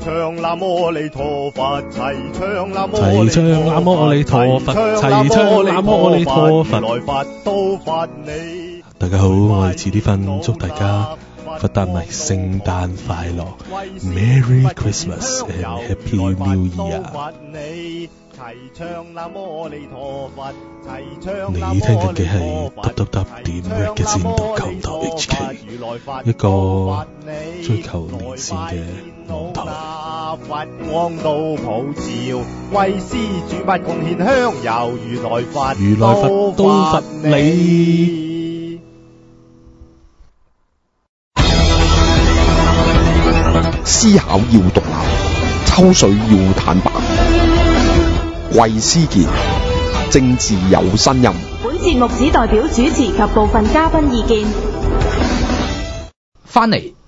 唱那无阿弥陀佛，齐唱南无阿弥陀佛，齐唱阿弥陀佛，齐唱南无阿陀佛。大家好，我哋迟啲瞓，祝大家佛诞咪圣诞快乐，Merry Christmas and Happy New Year。你听日嘅系得得得点 r e a 嘅战斗球台 HK，一个追求连线嘅。头，佛光到普照，为师主佛共献香，油，如来佛如佛都佛你。思考要独立，抽水要坦白。贵师杰，政治有新任。本节目只代表主持及部分嘉宾意见。翻嚟。